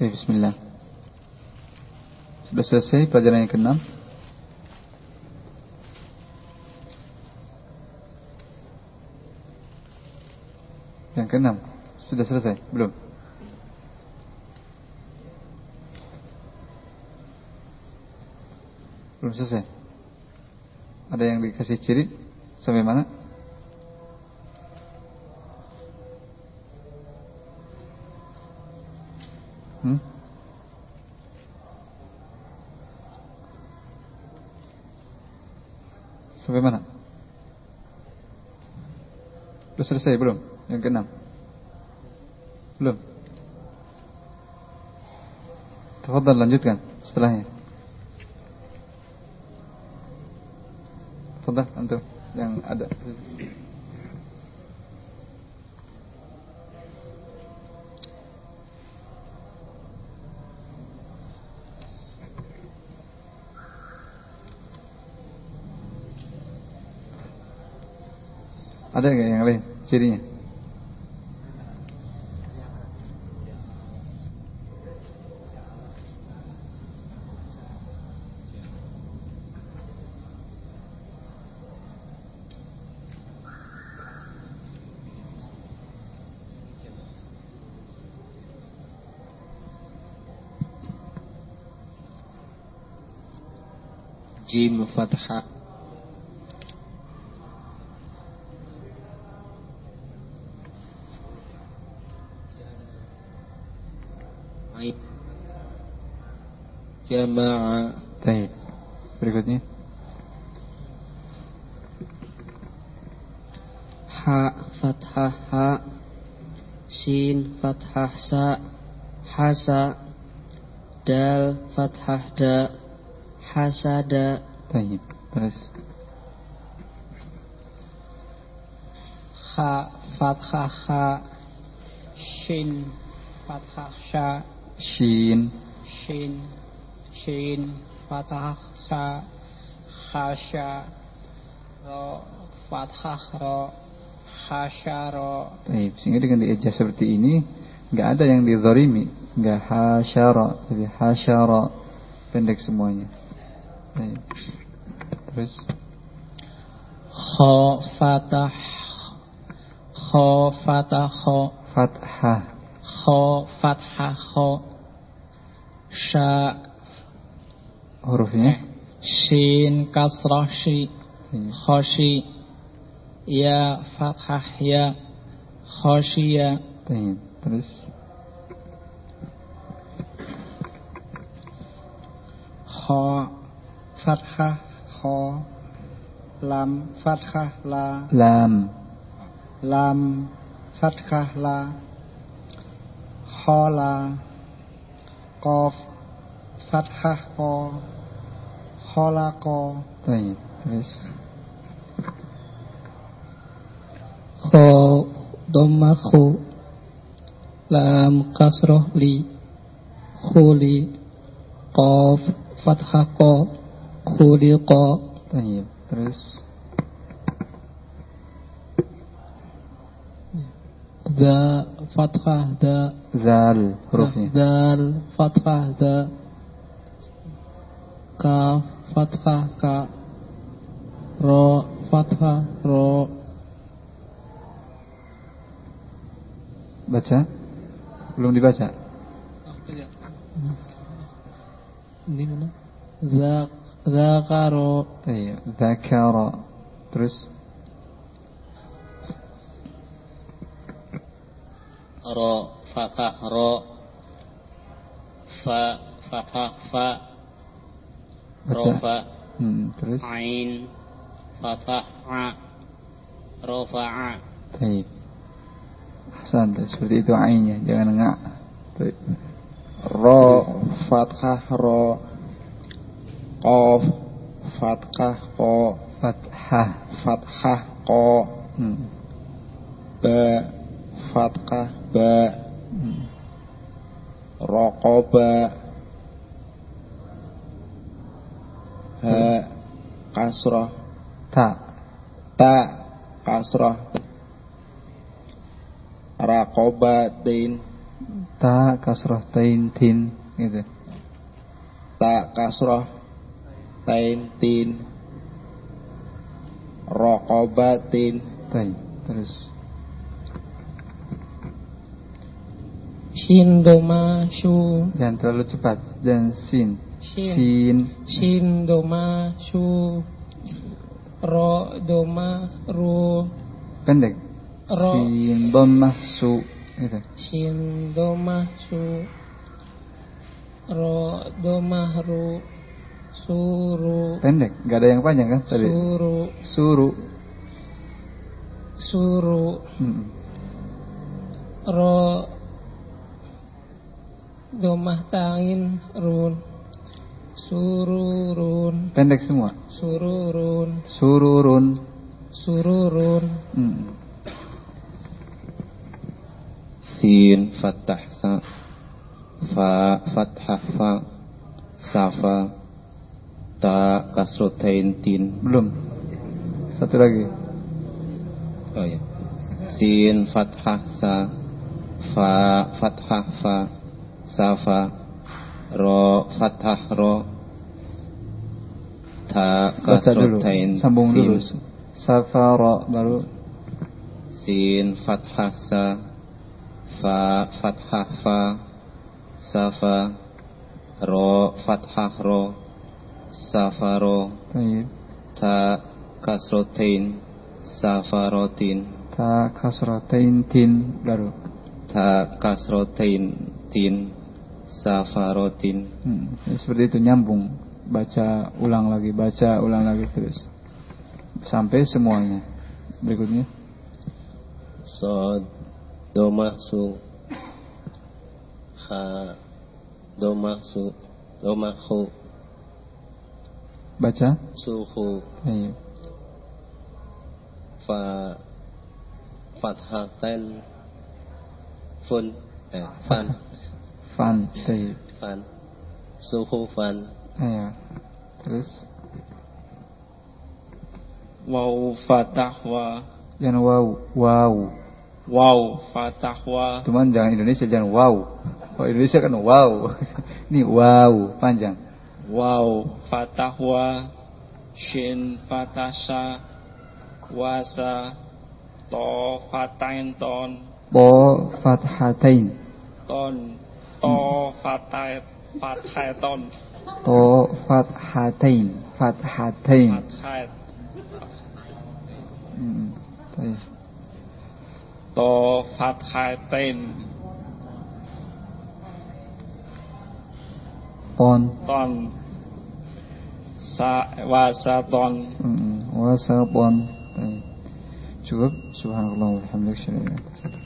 Bismillah. Sudah selesai pelajaran yang keenam? Yang keenam sudah selesai? Belum? Belum selesai? Ada yang dikasih ciri sampai mana? Hmm? Sampai mana? Sudah selesai belum? Yang keenam? Belum? Tafadhal lanjutkan setelahnya. Tafadhal antum yang ada. Ada nggak yang lain cirinya? Jim fathah Jama'a Baik. Berikutnya. Ha fathah ha Sin fathah sa Hasa Dal fathah da Hasada Baik. Terus. Ha fathah ha Shin fathah sha Shin. Shin Shin fathah sa Khasha Ro fathah ro Hasyara Baik. Sehingga dengan diejah seperti ini nggak ada yang dizalimi, nggak hasyara, jadi hasyara pendek semuanya. Baik. Terus. Kha fathah Kha fathah kha Fathah. Kha fathah kha Sha Hurufnya. Shin kasrah shi Baik. Khashi Ya fathah ya Khashiya Baik. Terus. Kha fathah kha Lam fathah la Lam. Lam fathah la Kha la Qaf fathah qa Khalaqa Baik. Terus. Kha Dhamma khu Lam kasroh li Khuli Qaf fathah qa Khuliqa Baik. Terus. Dha fathah da Zal. Hurufnya. Dal fathah da Kaf fathah ka Ro fathah ro Baca. Belum dibaca. Ini mana? Zak Zakaro Baik. Zakara. Terus. Ro fathah ro Fa fathah fa. Terus. Ain fathah a Rofa'a Baik. Hasan, seperti itu ainnya, jangan ngak. Baik. Ro fathah ro Qaf fathah ko Fathah. fathah ko Hmm. Ba fathah ba Hmm. Rokoba Ha kasroh Ta. Ta kasroh Rakobatin Ta kasroh tain tin gitu. Ta kasroh Tain tin Rokobatin Tain. Terus Shin doma shu jangan terlalu cepat. Jangan sin. Shin. Sin. Shin doma shu Ro doma ru Pendek. Ro. Sin dhammah su gitu. Shin doma su Ro doma ru Suru Pendek. Gak ada yang panjang kan tadi? Suru Suru. Suru Mm. Ro Domah tain run Sururun Pendek semua. Sururun Sururun. Sururun Mm. Sin Fathah Sa Fa Fathah Fa Safa Ta kasrotain tin Belum. Satu lagi. Oh ya Sin Fathah Sa Fa Fathah Fa Safa Ro Fathah Ro Ta Baca dulu. kasrotain Sambung dulu. Safara baru Sin fathah sa Fa fathah fa Safa Ro fathah ro Safaro. Ta kasrotain Safarotin Ta kasratain tin baru. Ta kasrotain Tin Safarotin Hmm. seperti itu nyambung. Baca ulang lagi, baca ulang lagi terus. Sampai semuanya. Berikutnya. Sod Domah su Ha Domah su Domah hu Baca. Suhu Baik. Fa Fathaten Fun eh, Fan Fan. Baik. Fan Suhu fan Ayo. Terus. Waw fatah wa Jangan wow. Wow. Waw fatah wa Cuman jangan Indonesia jangan wow. Oh Indonesia kan wow. Ini wow panjang. Waw fatah wa Shin fatah sa Wasa To fatain ton Po fathatain. Ton To fatai Fatai ton To fathatain. Fathatain. Fatai Hmm. To fatai ten Pon. Ton Sa Wasa ton Hmm. Wasapon. Cukup. Subhanallah walhamdulillah.